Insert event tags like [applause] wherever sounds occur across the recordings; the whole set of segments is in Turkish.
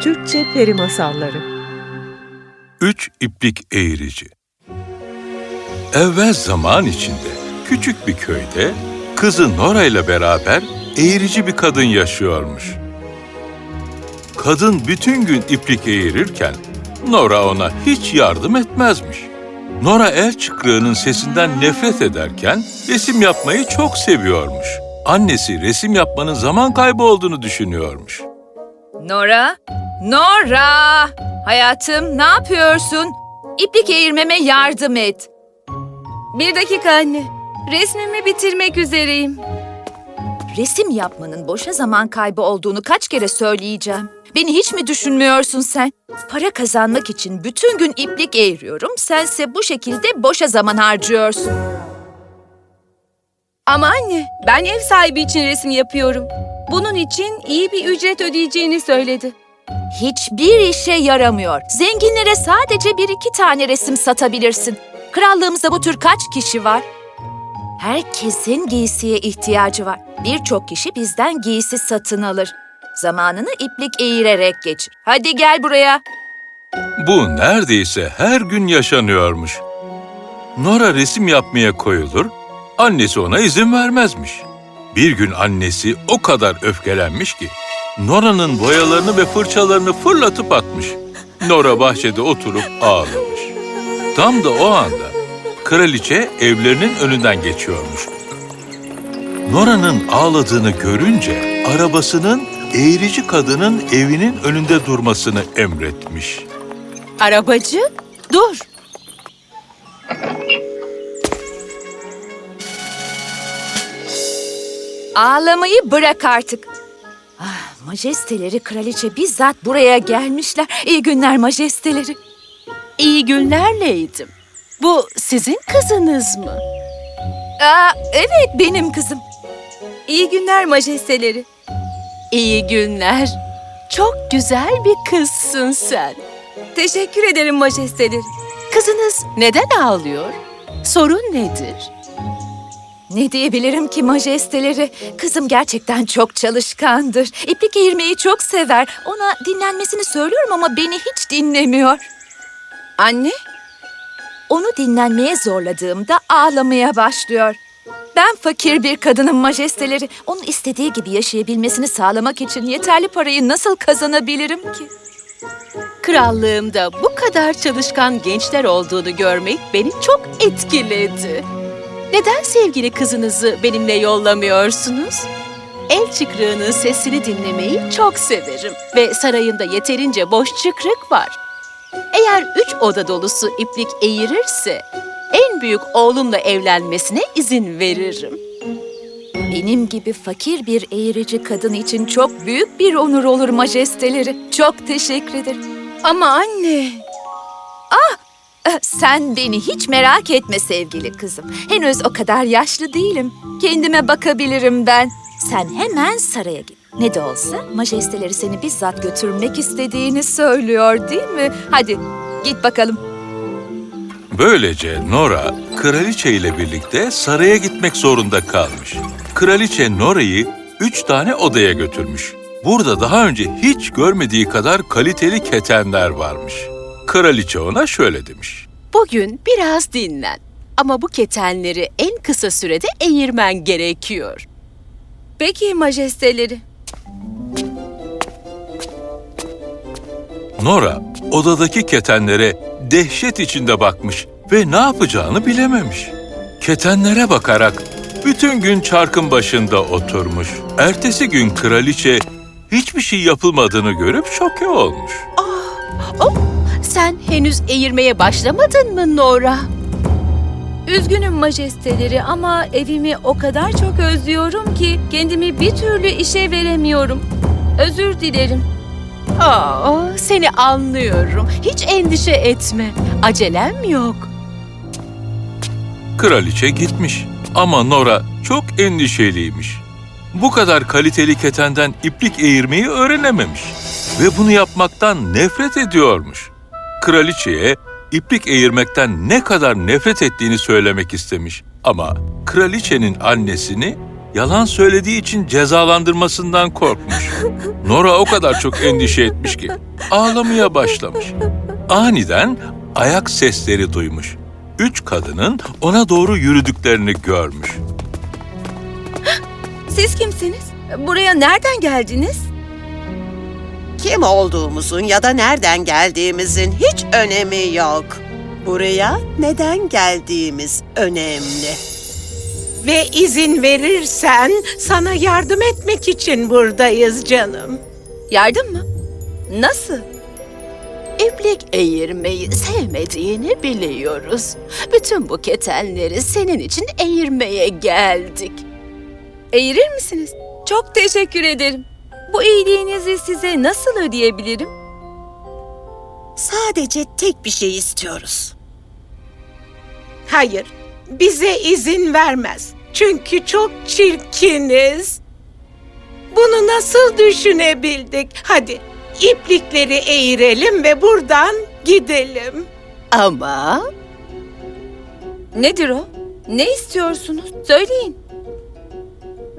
Türkçe Peri Masalları 3 iplik eğirici Evvel zaman içinde küçük bir köyde kızı Nora ile beraber eğirici bir kadın yaşıyormuş. Kadın bütün gün iplik eğirirken Nora ona hiç yardım etmezmiş. Nora el çıkrığının sesinden nefret ederken resim yapmayı çok seviyormuş. Annesi resim yapmanın zaman kaybı olduğunu düşünüyormuş. Nora? Nora! Hayatım ne yapıyorsun? İplik eğirmeme yardım et. Bir dakika anne. Resmimi bitirmek üzereyim. Resim yapmanın boşa zaman kaybı olduğunu kaç kere söyleyeceğim. Beni hiç mi düşünmüyorsun sen? Para kazanmak için bütün gün iplik eğiriyorum. Sense bu şekilde boşa zaman harcıyorsun. Ama anne, ben ev sahibi için resim yapıyorum. Bunun için iyi bir ücret ödeyeceğini söyledi. Hiçbir işe yaramıyor. Zenginlere sadece bir iki tane resim satabilirsin. Krallığımızda bu tür kaç kişi var? Herkesin giysiye ihtiyacı var. Birçok kişi bizden giysi satın alır. Zamanını iplik eğirerek geçir. Hadi gel buraya. Bu neredeyse her gün yaşanıyormuş. Nora resim yapmaya koyulur, annesi ona izin vermezmiş. Bir gün annesi o kadar öfkelenmiş ki, Nora'nın boyalarını ve fırçalarını fırlatıp atmış. Nora bahçede oturup ağlamış. Tam da o anda kraliçe evlerinin önünden geçiyormuş. Nora'nın ağladığını görünce arabasının eğrici kadının evinin önünde durmasını emretmiş. Arabacı, dur. Ağlamayı bırak artık. Majesteleri kraliçe bizzat buraya gelmişler. İyi günler majesteleri. İyi günler Leydim. Bu sizin kızınız mı? Aa, evet benim kızım. İyi günler majesteleri. İyi günler. Çok güzel bir kızsın sen. Teşekkür ederim majesteleri. Kızınız neden ağlıyor? Sorun nedir? Ne diyebilirim ki majesteleri? Kızım gerçekten çok çalışkandır. İplik eğirmeyi çok sever. Ona dinlenmesini söylüyorum ama beni hiç dinlemiyor. Anne, Onu dinlenmeye zorladığımda ağlamaya başlıyor. Ben fakir bir kadının majesteleri. Onun istediği gibi yaşayabilmesini sağlamak için yeterli parayı nasıl kazanabilirim ki? Krallığımda bu kadar çalışkan gençler olduğunu görmek beni çok etkiledi. Neden sevgili kızınızı benimle yollamıyorsunuz? El çıkrığının sesini dinlemeyi çok severim ve sarayımda yeterince boş çıkrık var. Eğer üç oda dolusu iplik eğirirse en büyük oğlumla evlenmesine izin veririm. Benim gibi fakir bir eğrici kadın için çok büyük bir onur olur majesteleri. Çok teşekkür ederim. ama anne. Eh, [laughs] Sen beni hiç merak etme sevgili kızım. Henüz o kadar yaşlı değilim. Kendime bakabilirim ben. Sen hemen saraya git. Ne de olsa majesteleri seni bizzat götürmek istediğini söylüyor değil mi? Hadi git bakalım. Böylece Nora, kraliçe ile birlikte saraya gitmek zorunda kalmış. Kraliçe Nora'yı üç tane odaya götürmüş. Burada daha önce hiç görmediği kadar kaliteli ketenler varmış. Kraliçe ona şöyle demiş. Bugün biraz dinlen. Ama bu ketenleri en kısa sürede eğirmen gerekiyor. Peki majesteleri. Nora, odadaki ketenlere dehşet içinde bakmış ve ne yapacağını bilememiş. Ketenlere bakarak bütün gün çarkın başında oturmuş. Ertesi gün kraliçe hiçbir şey yapılmadığını görüp şoke olmuş. Oh, sen henüz eğirmeye başlamadın mı Nora? Üzgünüm majesteleri ama evimi o kadar çok özlüyorum ki kendimi bir türlü işe veremiyorum. Özür dilerim. Aa, seni anlıyorum. Hiç endişe etme. Acelem yok. Kraliçe gitmiş ama Nora çok endişeliymiş. Bu kadar kaliteli ketenden iplik eğirmeyi öğrenememiş ve bunu yapmaktan nefret ediyormuş. Kraliçeye iplik eğirmekten ne kadar nefret ettiğini söylemek istemiş ama kraliçenin annesini yalan söylediği için cezalandırmasından korkmuş. Nora o kadar çok endişe etmiş ki ağlamaya başlamış. Aniden ayak sesleri duymuş. Üç kadının ona doğru yürüdüklerini görmüş. Siz kimsiniz? Buraya nereden geldiniz? Kim olduğumuzun ya da nereden geldiğimizin hiç önemi yok. Buraya neden geldiğimiz önemli. Ve izin verirsen sana yardım etmek için buradayız canım. Yardım mı? Nasıl? İplik eğirmeyi sevmediğini biliyoruz. Bütün bu ketenleri senin için eğirmeye geldik. Eğirir misiniz? Çok teşekkür ederim. Bu iyiliğinizi size nasıl ödeyebilirim? Sadece tek bir şey istiyoruz. Hayır, bize izin vermez. Çünkü çok çirkiniz. Bunu nasıl düşünebildik? Hadi iplikleri eğirelim ve buradan gidelim. Ama Nedir o? Ne istiyorsunuz? Söyleyin.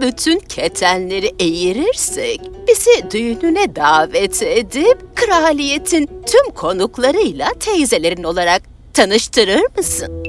Bütün ketenleri eğirirsek bizi düğününe davet edip kraliyetin tüm konuklarıyla teyzelerin olarak tanıştırır mısın?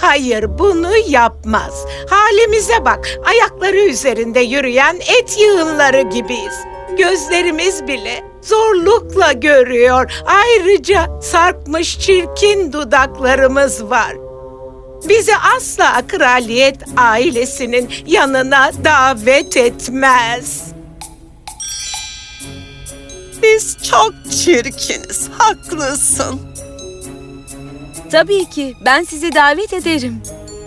Hayır, bunu yapmaz. Halimize bak, ayakları üzerinde yürüyen et yığınları gibiyiz. Gözlerimiz bile zorlukla görüyor. Ayrıca sarkmış çirkin dudaklarımız var. Bizi asla kraliyet ailesinin yanına davet etmez. Biz çok çirkiniz, haklısın. Tabii ki. Ben sizi davet ederim.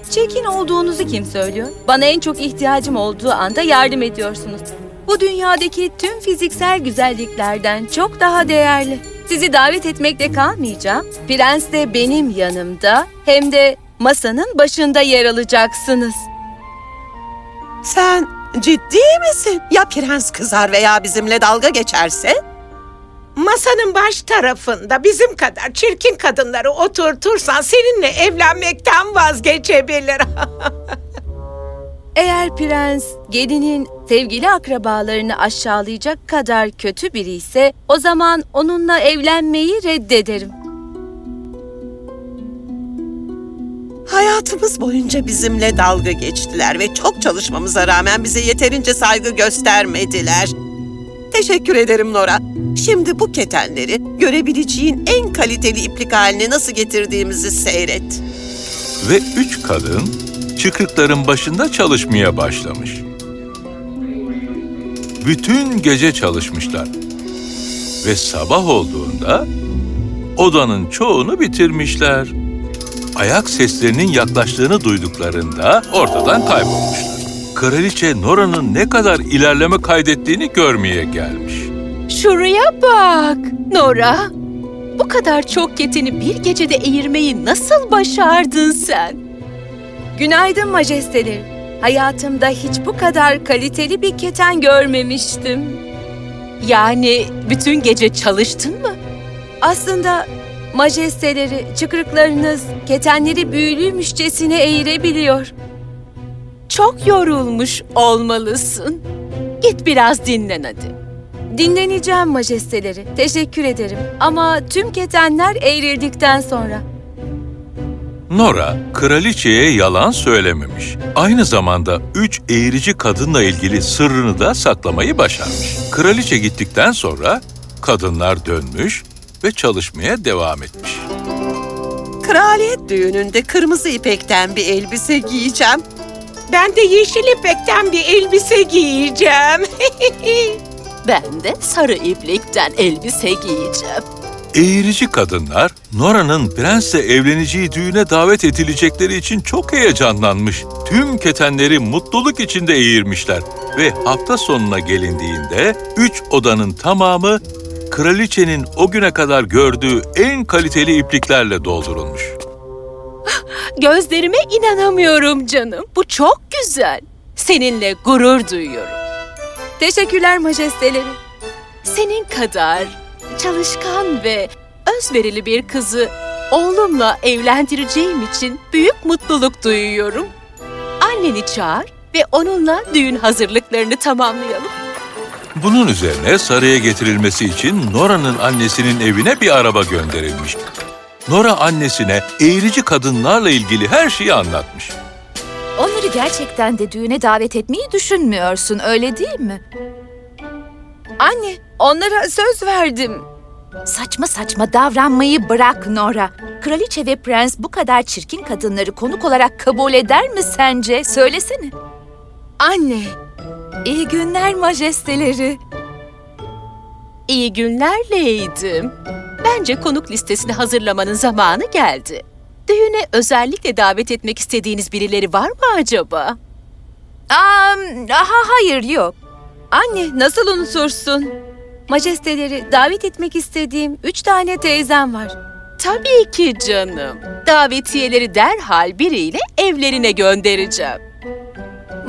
Çirkin olduğunuzu kim söylüyor? Bana en çok ihtiyacım olduğu anda yardım ediyorsunuz. Bu dünyadaki tüm fiziksel güzelliklerden çok daha değerli. Sizi davet etmekle kalmayacağım. Prens de benim yanımda hem de masanın başında yer alacaksınız. Sen ciddi misin? Ya prens kızar veya bizimle dalga geçerse? Masanın baş tarafında bizim kadar çirkin kadınları oturtursan seninle evlenmekten vazgeçebilir. [laughs] Eğer prens gelinin sevgili akrabalarını aşağılayacak kadar kötü biri ise o zaman onunla evlenmeyi reddederim. Hayatımız boyunca bizimle dalga geçtiler ve çok çalışmamıza rağmen bize yeterince saygı göstermediler. Teşekkür ederim Nora. Şimdi bu ketenleri görebileceğin en kaliteli iplik haline nasıl getirdiğimizi seyret. Ve üç kadın çıkrıkların başında çalışmaya başlamış. Bütün gece çalışmışlar. Ve sabah olduğunda odanın çoğunu bitirmişler. Ayak seslerinin yaklaştığını duyduklarında ortadan kaybolmuşlar. Kraliçe Nora'nın ne kadar ilerleme kaydettiğini görmeye gelmiş. Şuraya bak Nora. Bu kadar çok keteni bir gecede eğirmeyi nasıl başardın sen? Günaydın majesteleri. Hayatımda hiç bu kadar kaliteli bir keten görmemiştim. Yani bütün gece çalıştın mı? Aslında majesteleri, çıkrıklarınız ketenleri büyülüymüşçesine eğirebiliyor. Çok yorulmuş olmalısın. Git biraz dinlen hadi. Dinleneceğim majesteleri. Teşekkür ederim. Ama tüm ketenler eğrildikten sonra. Nora, kraliçeye yalan söylememiş. Aynı zamanda üç eğrici kadınla ilgili sırrını da saklamayı başarmış. Kraliçe gittikten sonra kadınlar dönmüş ve çalışmaya devam etmiş. Kraliyet düğününde kırmızı ipekten bir elbise giyeceğim. ben de yeşil ipekten bir elbise giyeceğim. [laughs] Ben de sarı iplikten elbise giyeceğim. Eğrici kadınlar, Nora'nın prensle evleneceği düğüne davet edilecekleri için çok heyecanlanmış. Tüm ketenleri mutluluk içinde eğirmişler ve hafta sonuna gelindiğinde üç odanın tamamı kraliçenin o güne kadar gördüğü en kaliteli ipliklerle doldurulmuş. Gözlerime inanamıyorum canım. Bu çok güzel. Seninle gurur duyuyorum. Teşekkürler majesteleri. Senin kadar çalışkan ve özverili bir kızı oğlumla evlendireceğim için büyük mutluluk duyuyorum. Anneni çağır ve onunla düğün hazırlıklarını tamamlayalım. Bunun üzerine saraya getirilmesi için Nora'nın annesinin evine bir araba gönderilmiş. Nora annesine eğrici kadınlarla ilgili her şeyi anlatmış. Onları gerçekten de düğüne davet etmeyi düşünmüyorsun, öyle değil mi? Anne, onlara söz verdim. Saçma saçma davranmayı bırak Nora. Kraliçe ve prens bu kadar çirkin kadınları konuk olarak kabul eder mi sence? Söylesene. Anne, İyi günler majesteleri. İyi günler Leydim. Bence konuk listesini hazırlamanın zamanı geldi. Düğüne özellikle davet etmek istediğiniz birileri var mı acaba? Aa, aha, hayır yok. anne nasıl unutursun? Majesteleri davet etmek istediğim üç tane teyzem var. Tabii ki canım. Davetiyeleri derhal biriyle evlerine göndereceğim.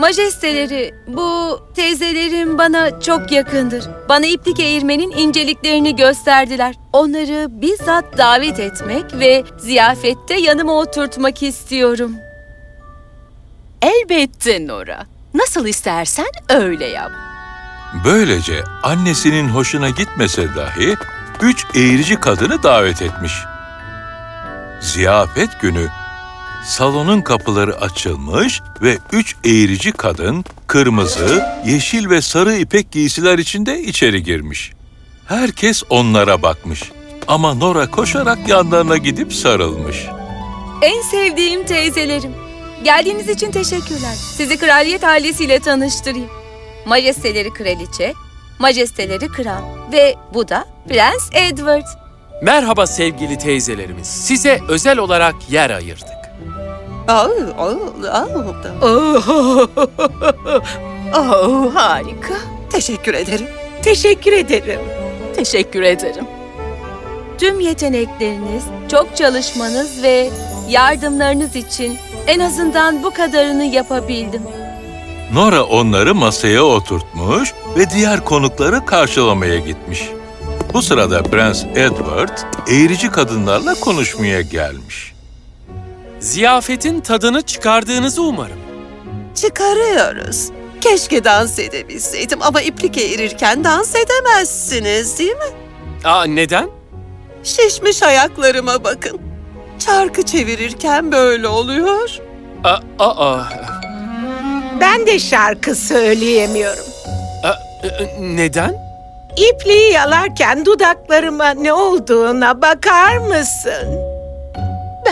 Majesteleri, bu teyzelerim bana çok yakındır. Bana iplik eğirmenin inceliklerini gösterdiler. Onları bizzat davet etmek ve ziyafette yanıma oturtmak istiyorum. Elbette Nora. Nasıl istersen öyle yap. Böylece annesinin hoşuna gitmese dahi üç eğrici kadını davet etmiş. Ziyafet günü salonun kapıları açılmış ve üç eğrici kadın kırmızı, yeşil ve sarı ipek giysiler içinde içeri girmiş. Herkes onlara bakmış ama Nora koşarak yanlarına gidip sarılmış. En sevdiğim teyzelerim. Geldiğiniz için teşekkürler. Sizi kraliyet ailesiyle tanıştırayım. Majesteleri kraliçe, majesteleri kral ve bu da Prens Edward. Merhaba sevgili teyzelerimiz. Size özel olarak yer ayırdık. Aa, aa, aa. Oh, oh harika. Teşekkür ederim. Teşekkür ederim. Teşekkür ederim. Tüm yetenekleriniz, çok çalışmanız ve yardımlarınız için en azından bu kadarını yapabildim. Nora onları masaya oturtmuş ve diğer konukları karşılamaya gitmiş. Bu sırada Prens Edward eğrici kadınlarla konuşmaya gelmiş. Ziyafetin tadını çıkardığınızı umarım. Çıkarıyoruz. Keşke dans edebilseydim ama iplik eğirirken dans edemezsiniz değil mi? Aa neden? Şişmiş ayaklarıma bakın. Çarkı çevirirken böyle oluyor. Aa, aa, Ben de şarkı söyleyemiyorum. aa, e, neden? İpliği yalarken dudaklarıma ne olduğuna bakar mısın?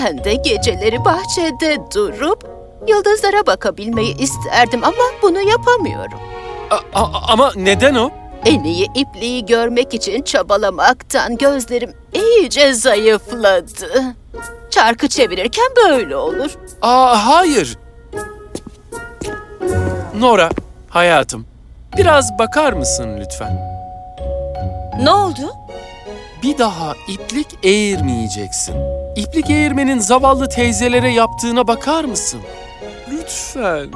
Ben de geceleri bahçede durup yıldızlara bakabilmeyi isterdim ama bunu yapamıyorum. Aa, ama neden o? En iyi ipliği görmek için çabalamaktan gözlerim iyice zayıfladı. Çarkı çevirirken böyle olur. Aa hayır. Nora, hayatım. Biraz bakar mısın lütfen? Ne oldu? Bir daha iplik eğirmeyeceksin. İplik eğirmenin zavallı teyzelere yaptığına bakar mısın? Lütfen.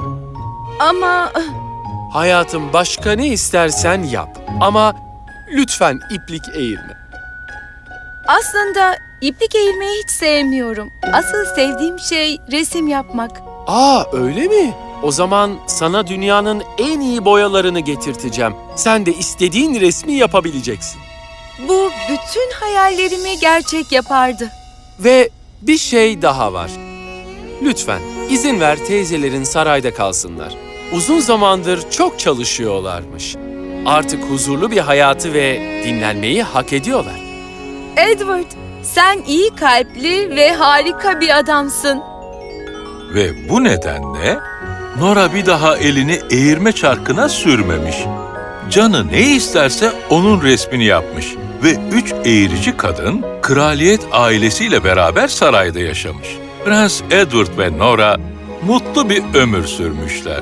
Ama Hayatım başka ne istersen yap. Ama lütfen iplik eğirme. aslında iplik eğilmeyi hiç sevmiyorum. Asıl sevdiğim şey resim yapmak. Aa öyle mi? O zaman sana dünyanın en iyi boyalarını getirteceğim. Sen de istediğin resmi yapabileceksin. Bu bütün hayallerimi gerçek yapardı. Ve bir şey daha var. Lütfen izin ver teyzelerin sarayda kalsınlar. Uzun zamandır çok çalışıyorlarmış. Artık huzurlu bir hayatı ve dinlenmeyi hak ediyorlar. Edward, sen iyi kalpli ve harika bir adamsın. Ve bu nedenle Nora bir daha elini eğirme çarkına sürmemiş. Canı ne isterse onun resmini yapmış ve üç eğrici kadın kraliyet ailesiyle beraber sarayda yaşamış. Prens Edward ve Nora mutlu bir ömür sürmüşler.